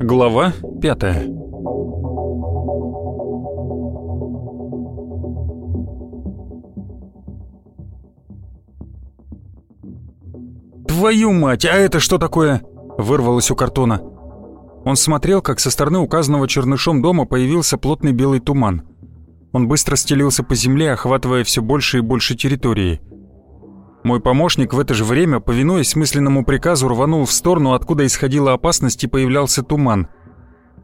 Глава пятая «Твою мать, а это что такое?» — вырвалось у картона. Он смотрел, как со стороны указанного чернышом дома появился плотный белый туман. Он быстро стелился по земле, охватывая все больше и больше территории. Мой помощник в это же время, повинуясь мысленному приказу, рванул в сторону, откуда исходила опасность и появлялся туман.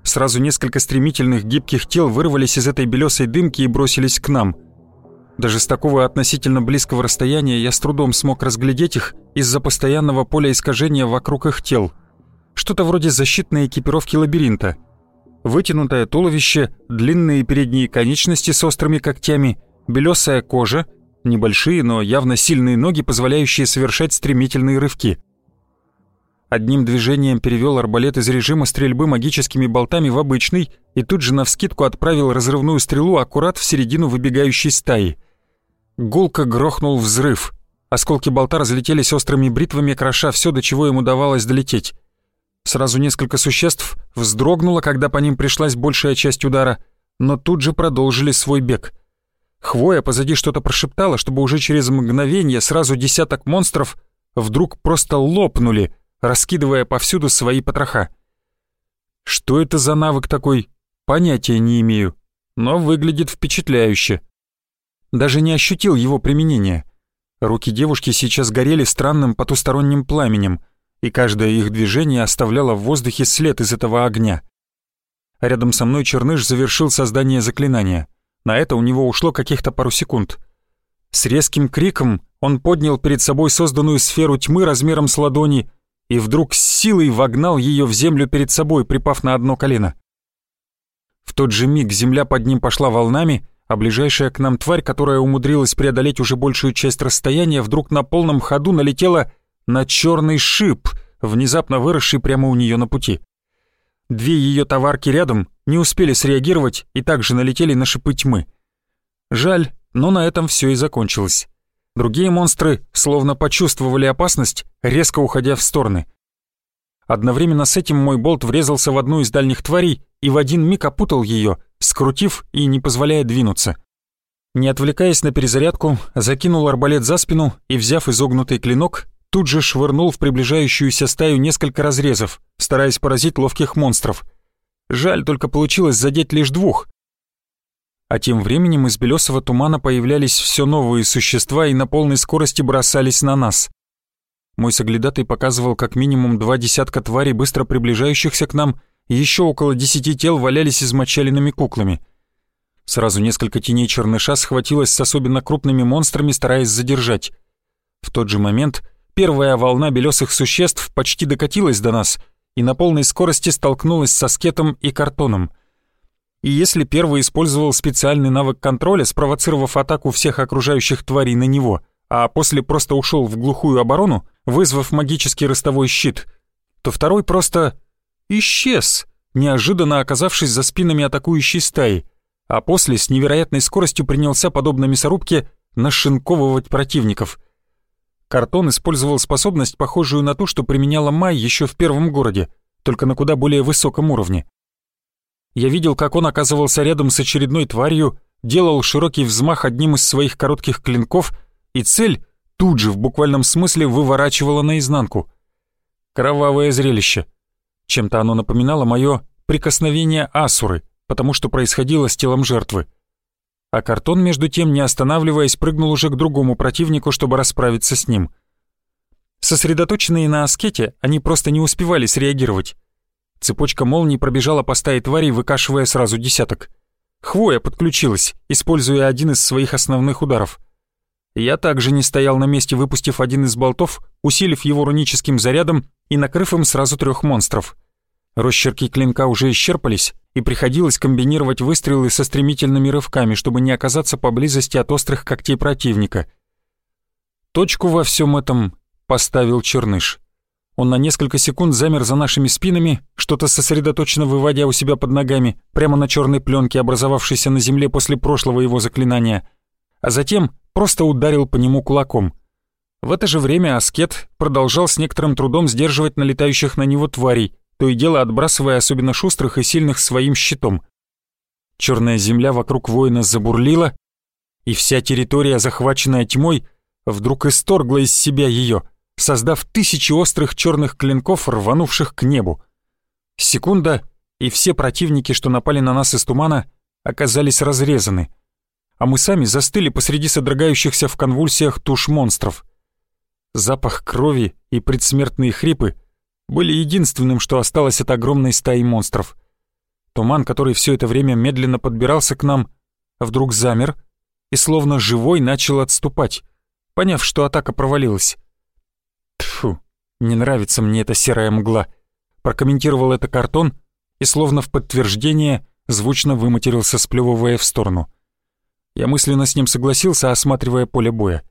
Сразу несколько стремительных гибких тел вырвались из этой белесой дымки и бросились к нам — даже с такого относительно близкого расстояния я с трудом смог разглядеть их из-за постоянного поля искажения вокруг их тел. Что-то вроде защитной экипировки лабиринта. Вытянутое туловище, длинные передние конечности с острыми когтями, белесая кожа, небольшие, но явно сильные ноги, позволяющие совершать стремительные рывки. Одним движением перевел арбалет из режима стрельбы магическими болтами в обычный и тут же навскидку отправил разрывную стрелу аккурат в середину выбегающей стаи — Гулко грохнул взрыв. Осколки болта разлетелись острыми бритвами, кроша все, до чего ему давалось долететь. Сразу несколько существ вздрогнуло, когда по ним пришлась большая часть удара, но тут же продолжили свой бег. Хвоя позади что-то прошептала, чтобы уже через мгновение сразу десяток монстров вдруг просто лопнули, раскидывая повсюду свои потроха. Что это за навык такой, понятия не имею, но выглядит впечатляюще даже не ощутил его применения. Руки девушки сейчас горели странным потусторонним пламенем, и каждое их движение оставляло в воздухе след из этого огня. Рядом со мной Черныш завершил создание заклинания. На это у него ушло каких-то пару секунд. С резким криком он поднял перед собой созданную сферу тьмы размером с ладони и вдруг с силой вогнал ее в землю перед собой, припав на одно колено. В тот же миг земля под ним пошла волнами, а ближайшая к нам тварь, которая умудрилась преодолеть уже большую часть расстояния, вдруг на полном ходу налетела на черный шип, внезапно выросший прямо у нее на пути. Две ее товарки рядом не успели среагировать и также налетели на шипы тьмы. Жаль, но на этом все и закончилось. Другие монстры, словно почувствовали опасность, резко уходя в стороны. Одновременно с этим мой болт врезался в одну из дальних тварей и в один миг опутал ее, скрутив и не позволяя двинуться. Не отвлекаясь на перезарядку, закинул арбалет за спину и, взяв изогнутый клинок, тут же швырнул в приближающуюся стаю несколько разрезов, стараясь поразить ловких монстров. Жаль, только получилось задеть лишь двух. А тем временем из белесого тумана появлялись все новые существа и на полной скорости бросались на нас. Мой соглядатый показывал как минимум два десятка тварей, быстро приближающихся к нам, еще около десяти тел валялись измочаленными куклами. Сразу несколько теней черныша схватилось с особенно крупными монстрами, стараясь задержать. В тот же момент первая волна белесых существ почти докатилась до нас и на полной скорости столкнулась со скетом и картоном. И если первый использовал специальный навык контроля, спровоцировав атаку всех окружающих тварей на него, а после просто ушел в глухую оборону, вызвав магический ростовой щит, то второй просто исчез, неожиданно оказавшись за спинами атакующей стаи, а после с невероятной скоростью принялся, подобно мясорубке, нашинковывать противников. Картон использовал способность, похожую на ту, что применяла Май еще в первом городе, только на куда более высоком уровне. Я видел, как он оказывался рядом с очередной тварью, делал широкий взмах одним из своих коротких клинков, и цель тут же в буквальном смысле выворачивала наизнанку. Кровавое зрелище — чем-то оно напоминало мое прикосновение Асуры, потому что происходило с телом жертвы. А картон, между тем, не останавливаясь, прыгнул уже к другому противнику, чтобы расправиться с ним. Сосредоточенные на аскете, они просто не успевали среагировать. Цепочка молний пробежала по стае тварей, выкашивая сразу десяток. Хвоя подключилась, используя один из своих основных ударов. Я также не стоял на месте, выпустив один из болтов, усилив его руническим зарядом и накрыв им сразу трех монстров. Росчерки клинка уже исчерпались, и приходилось комбинировать выстрелы со стремительными рывками, чтобы не оказаться поблизости от острых когтей противника. Точку во всем этом поставил Черныш. Он на несколько секунд замер за нашими спинами, что-то сосредоточенно выводя у себя под ногами, прямо на черной пленке, образовавшейся на земле после прошлого его заклинания, а затем просто ударил по нему кулаком. В это же время Аскет продолжал с некоторым трудом сдерживать налетающих на него тварей, то и дело отбрасывая особенно шустрых и сильных своим щитом. Черная земля вокруг воина забурлила, и вся территория, захваченная тьмой, вдруг исторгла из себя ее — создав тысячи острых черных клинков, рванувших к небу. Секунда, и все противники, что напали на нас из тумана, оказались разрезаны, а мы сами застыли посреди содрогающихся в конвульсиях туш монстров. Запах крови и предсмертные хрипы были единственным, что осталось от огромной стаи монстров. Туман, который все это время медленно подбирался к нам, вдруг замер и словно живой начал отступать, поняв, что атака провалилась. Тфу, не нравится мне эта серая мгла. Прокомментировал это картон и, словно в подтверждение, звучно выматерился, сплевывая в сторону. Я мысленно с ним согласился, осматривая поле боя.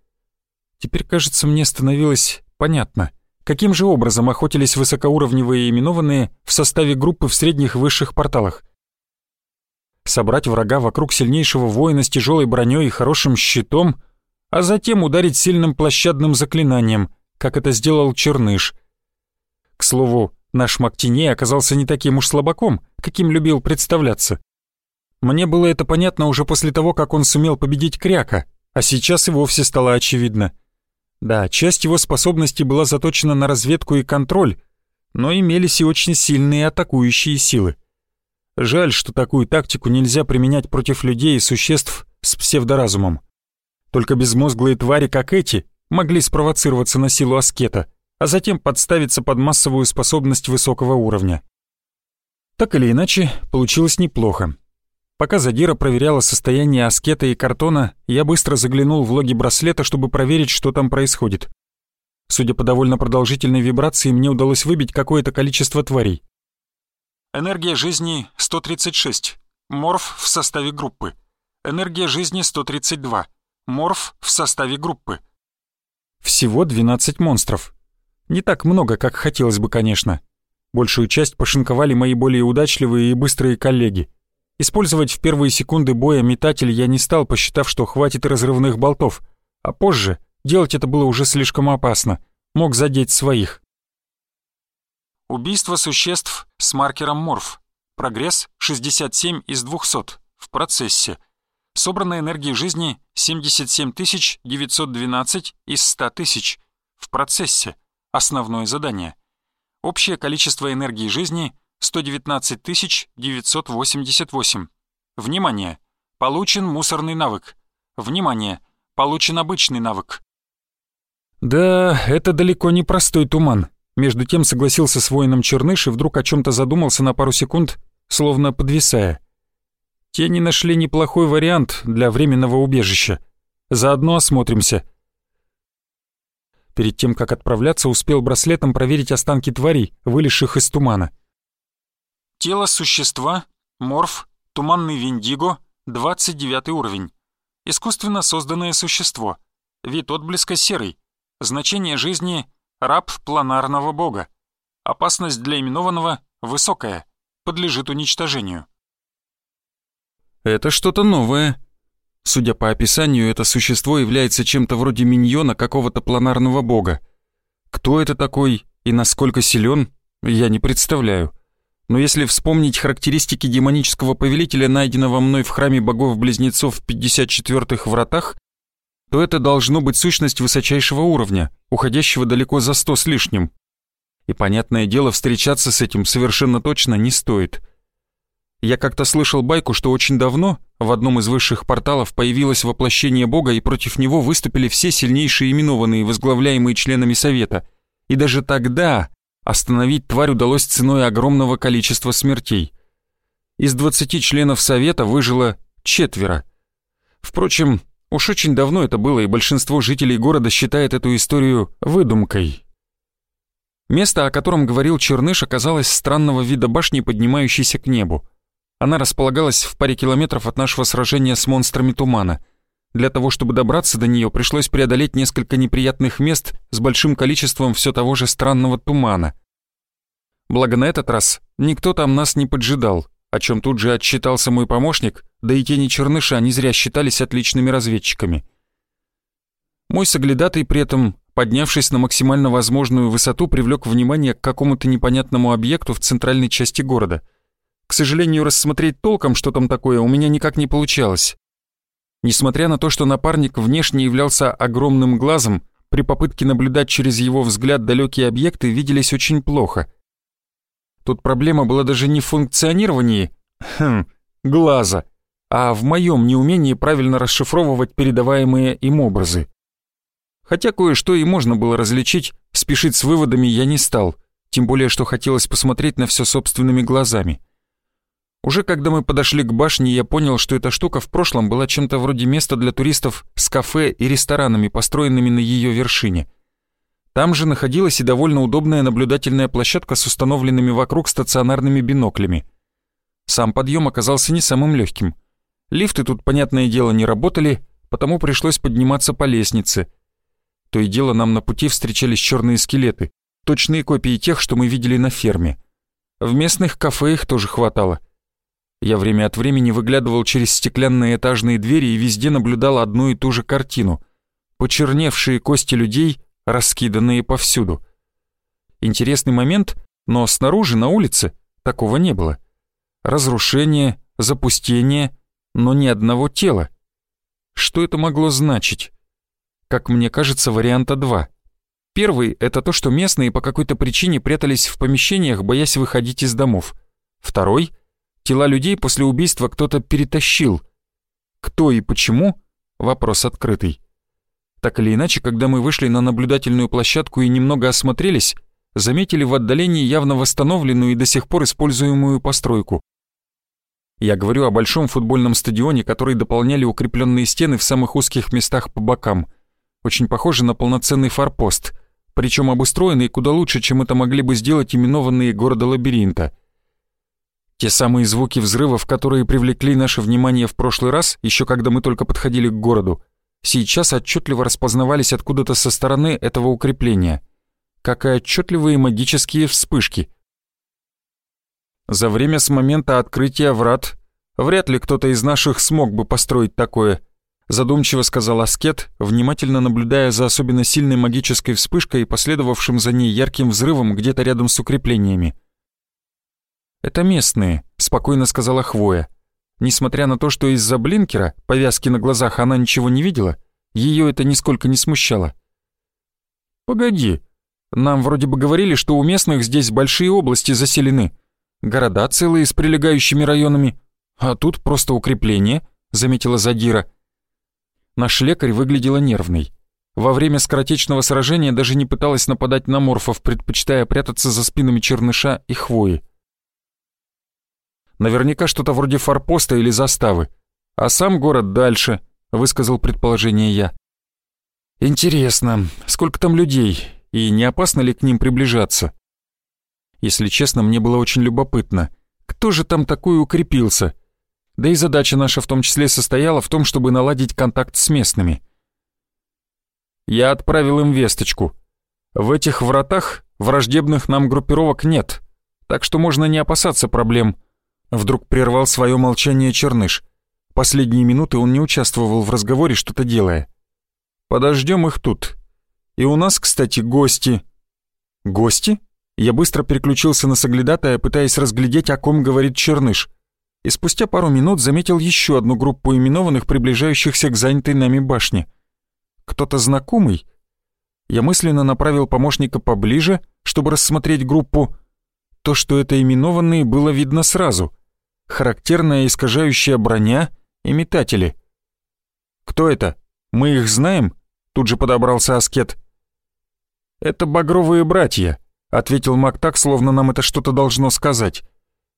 Теперь, кажется, мне становилось понятно, каким же образом охотились высокоуровневые именованные в составе группы в средних высших порталах. Собрать врага вокруг сильнейшего воина с тяжелой броней и хорошим щитом, а затем ударить сильным площадным заклинанием, как это сделал Черныш. К слову, наш Мактиней оказался не таким уж слабаком, каким любил представляться. Мне было это понятно уже после того, как он сумел победить Кряка, а сейчас и вовсе стало очевидно. Да, часть его способностей была заточена на разведку и контроль, но имелись и очень сильные атакующие силы. Жаль, что такую тактику нельзя применять против людей и существ с псевдоразумом. Только безмозглые твари, как эти, могли спровоцироваться на силу аскета, а затем подставиться под массовую способность высокого уровня. Так или иначе, получилось неплохо. Пока Задира проверяла состояние аскета и картона, я быстро заглянул в логи браслета, чтобы проверить, что там происходит. Судя по довольно продолжительной вибрации, мне удалось выбить какое-то количество тварей. Энергия жизни 136. Морф в составе группы. Энергия жизни 132. Морф в составе группы. Всего 12 монстров. Не так много, как хотелось бы, конечно. Большую часть пошинковали мои более удачливые и быстрые коллеги. Использовать в первые секунды боя метатель я не стал, посчитав, что хватит разрывных болтов, а позже делать это было уже слишком опасно, мог задеть своих. Убийство существ с маркером морф. Прогресс 67 из 200. В процессе. Собрана энергии жизни 77 912 из 100 тысяч. В процессе. Основное задание. Общее количество энергии жизни 119 988. Внимание! Получен мусорный навык. Внимание! Получен обычный навык. Да, это далеко не простой туман. Между тем согласился с воином Черныш и вдруг о чем-то задумался на пару секунд, словно подвисая. Тени нашли неплохой вариант для временного убежища. Заодно осмотримся. Перед тем, как отправляться, успел браслетом проверить останки тварей, вылезших из тумана. Тело существа, морф, туманный виндиго, 29 уровень. Искусственно созданное существо. Вид отблеска серый. Значение жизни — раб планарного бога. Опасность для именованного высокая, подлежит уничтожению. Это что-то новое. Судя по описанию, это существо является чем-то вроде миньона какого-то планарного бога. Кто это такой и насколько силен, я не представляю. Но если вспомнить характеристики демонического повелителя, найденного мной в храме богов-близнецов в 54-х вратах, то это должно быть сущность высочайшего уровня, уходящего далеко за сто с лишним. И, понятное дело, встречаться с этим совершенно точно не стоит. Я как-то слышал байку, что очень давно в одном из высших порталов появилось воплощение Бога, и против него выступили все сильнейшие именованные, возглавляемые членами Совета. И даже тогда остановить тварь удалось ценой огромного количества смертей. Из 20 членов Совета выжило четверо. Впрочем, уж очень давно это было, и большинство жителей города считает эту историю выдумкой. Место, о котором говорил Черныш, оказалось странного вида башни, поднимающейся к небу. Она располагалась в паре километров от нашего сражения с монстрами тумана. Для того, чтобы добраться до нее, пришлось преодолеть несколько неприятных мест с большим количеством все того же странного тумана. Благо на этот раз никто там нас не поджидал, о чем тут же отчитался мой помощник, да и тени черныша не зря считались отличными разведчиками. Мой соглядатый при этом, поднявшись на максимально возможную высоту, привлек внимание к какому-то непонятному объекту в центральной части города. К сожалению, рассмотреть толком, что там такое, у меня никак не получалось. Несмотря на то, что напарник внешне являлся огромным глазом, при попытке наблюдать через его взгляд далекие объекты виделись очень плохо. Тут проблема была даже не в функционировании хм, глаза, а в моем неумении правильно расшифровывать передаваемые им образы. Хотя кое-что и можно было различить, спешить с выводами я не стал, тем более что хотелось посмотреть на все собственными глазами. Уже когда мы подошли к башне, я понял, что эта штука в прошлом была чем-то вроде места для туристов с кафе и ресторанами, построенными на ее вершине. Там же находилась и довольно удобная наблюдательная площадка с установленными вокруг стационарными биноклями. Сам подъем оказался не самым легким. Лифты тут, понятное дело, не работали, потому пришлось подниматься по лестнице. То и дело нам на пути встречались черные скелеты, точные копии тех, что мы видели на ферме. В местных кафе их тоже хватало. Я время от времени выглядывал через стеклянные этажные двери и везде наблюдал одну и ту же картину. Почерневшие кости людей, раскиданные повсюду. Интересный момент, но снаружи, на улице, такого не было. Разрушение, запустение, но ни одного тела. Что это могло значить? Как мне кажется, варианта два. Первый — это то, что местные по какой-то причине прятались в помещениях, боясь выходить из домов. Второй — Тела людей после убийства кто-то перетащил. Кто и почему — вопрос открытый. Так или иначе, когда мы вышли на наблюдательную площадку и немного осмотрелись, заметили в отдалении явно восстановленную и до сих пор используемую постройку. Я говорю о большом футбольном стадионе, который дополняли укрепленные стены в самых узких местах по бокам. Очень похоже на полноценный форпост, причем обустроенный куда лучше, чем это могли бы сделать именованные города-лабиринта — те самые звуки взрывов, которые привлекли наше внимание в прошлый раз, еще когда мы только подходили к городу, сейчас отчетливо распознавались откуда-то со стороны этого укрепления, как и отчетливые магические вспышки. За время с момента открытия врат вряд ли кто-то из наших смог бы построить такое, задумчиво сказал Аскет, внимательно наблюдая за особенно сильной магической вспышкой и последовавшим за ней ярким взрывом где-то рядом с укреплениями. «Это местные», — спокойно сказала Хвоя. Несмотря на то, что из-за блинкера, повязки на глазах, она ничего не видела, ее это нисколько не смущало. «Погоди, нам вроде бы говорили, что у местных здесь большие области заселены, города целые с прилегающими районами, а тут просто укрепление», — заметила Задира. Наш лекарь выглядела нервной. Во время скоротечного сражения даже не пыталась нападать на морфов, предпочитая прятаться за спинами черныша и хвои. Наверняка что-то вроде форпоста или заставы. А сам город дальше, высказал предположение я. Интересно, сколько там людей и не опасно ли к ним приближаться? Если честно, мне было очень любопытно, кто же там такой укрепился? Да и задача наша в том числе состояла в том, чтобы наладить контакт с местными. Я отправил им весточку. В этих вратах враждебных нам группировок нет, так что можно не опасаться проблем. Вдруг прервал свое молчание Черныш. Последние минуты он не участвовал в разговоре, что-то делая. «Подождем их тут. И у нас, кстати, гости». «Гости?» Я быстро переключился на соглядатая, пытаясь разглядеть, о ком говорит Черныш. И спустя пару минут заметил еще одну группу именованных, приближающихся к занятой нами башне. Кто-то знакомый? Я мысленно направил помощника поближе, чтобы рассмотреть группу. То, что это именованные, было видно сразу характерная искажающая броня и метатели. «Кто это? Мы их знаем?» — тут же подобрался Аскет. «Это багровые братья», — ответил маг так, словно нам это что-то должно сказать.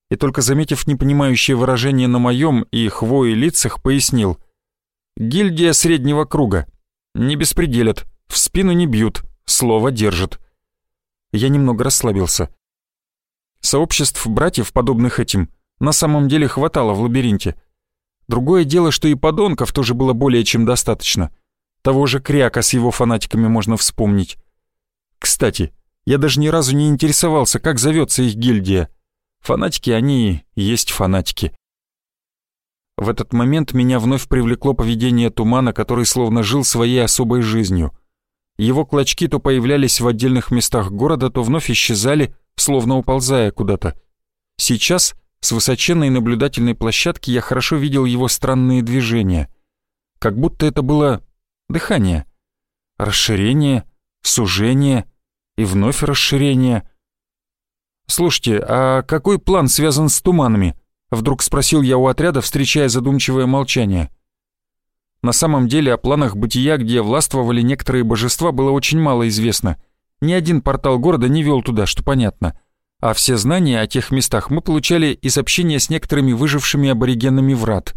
И только заметив непонимающее выражение на моем и хвои лицах, пояснил. «Гильдия среднего круга. Не беспределят, в спину не бьют, слово держат». Я немного расслабился. Сообществ братьев, подобных этим, на самом деле хватало в лабиринте. Другое дело, что и подонков тоже было более чем достаточно. Того же Кряка с его фанатиками можно вспомнить. Кстати, я даже ни разу не интересовался, как зовется их гильдия. Фанатики они есть фанатики. В этот момент меня вновь привлекло поведение тумана, который словно жил своей особой жизнью. Его клочки то появлялись в отдельных местах города, то вновь исчезали, словно уползая куда-то. Сейчас, с высоченной наблюдательной площадки, я хорошо видел его странные движения. Как будто это было дыхание. Расширение, сужение и вновь расширение. «Слушайте, а какой план связан с туманами?» Вдруг спросил я у отряда, встречая задумчивое молчание. На самом деле о планах бытия, где властвовали некоторые божества, было очень мало известно. Ни один портал города не вел туда, что понятно. А все знания о тех местах мы получали из общения с некоторыми выжившими аборигенами врат.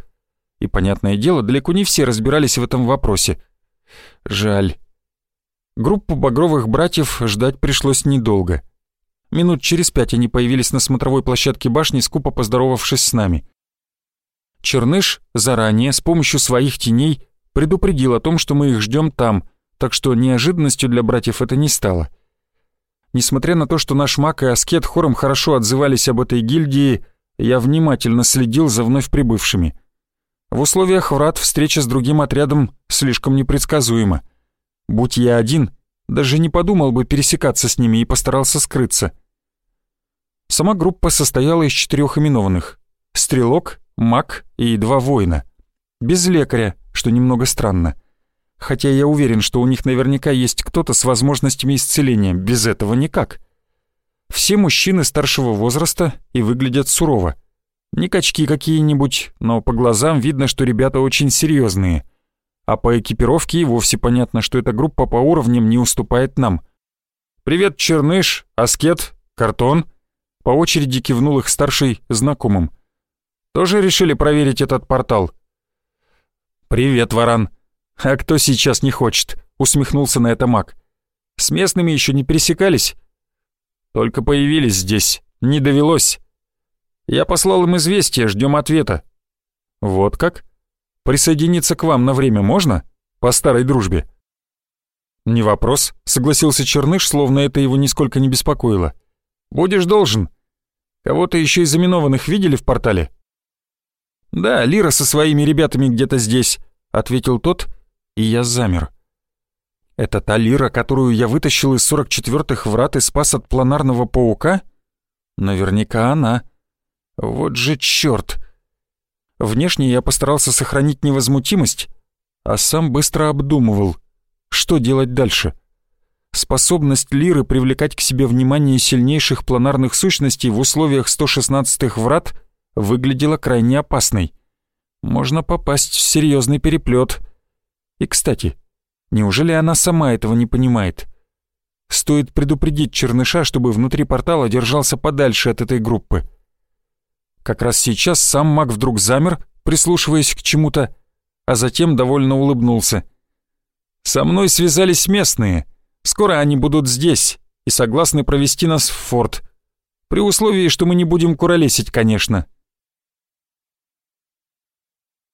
И, понятное дело, далеко не все разбирались в этом вопросе. Жаль. Группу багровых братьев ждать пришлось недолго. Минут через пять они появились на смотровой площадке башни, скупо поздоровавшись с нами. Черныш заранее, с помощью своих теней, предупредил о том, что мы их ждем там, так что неожиданностью для братьев это не стало. Несмотря на то, что наш маг и аскет хором хорошо отзывались об этой гильдии, я внимательно следил за вновь прибывшими. В условиях врат встреча с другим отрядом слишком непредсказуема. Будь я один, даже не подумал бы пересекаться с ними и постарался скрыться. Сама группа состояла из четырех именованных. Стрелок, маг и два воина. Без лекаря, что немного странно. Хотя я уверен, что у них наверняка есть кто-то с возможностями исцеления, без этого никак. Все мужчины старшего возраста и выглядят сурово. Не качки какие-нибудь, но по глазам видно, что ребята очень серьезные. А по экипировке и вовсе понятно, что эта группа по уровням не уступает нам. «Привет, Черныш, Аскет, Картон», по очереди кивнул их старший знакомым. «Тоже решили проверить этот портал?» «Привет, Варан. А кто сейчас не хочет?» — усмехнулся на это маг. «С местными еще не пересекались?» «Только появились здесь. Не довелось. Я послал им известие, ждем ответа». «Вот как? Присоединиться к вам на время можно? По старой дружбе?» «Не вопрос», — согласился Черныш, словно это его нисколько не беспокоило. Будешь должен. Кого-то еще из заминованных видели в портале?» «Да, Лира со своими ребятами где-то здесь», — ответил тот, и я замер. «Это та Лира, которую я вытащил из 44-х врат и спас от планарного паука? Наверняка она. Вот же чёрт!» Внешне я постарался сохранить невозмутимость, а сам быстро обдумывал, что делать дальше. Способность Лиры привлекать к себе внимание сильнейших планарных сущностей в условиях 116-х врат выглядела крайне опасной. Можно попасть в серьезный переплет. И, кстати, неужели она сама этого не понимает? Стоит предупредить Черныша, чтобы внутри портала держался подальше от этой группы. Как раз сейчас сам маг вдруг замер, прислушиваясь к чему-то, а затем довольно улыбнулся. «Со мной связались местные», Скоро они будут здесь и согласны провести нас в форт. При условии, что мы не будем куролесить, конечно.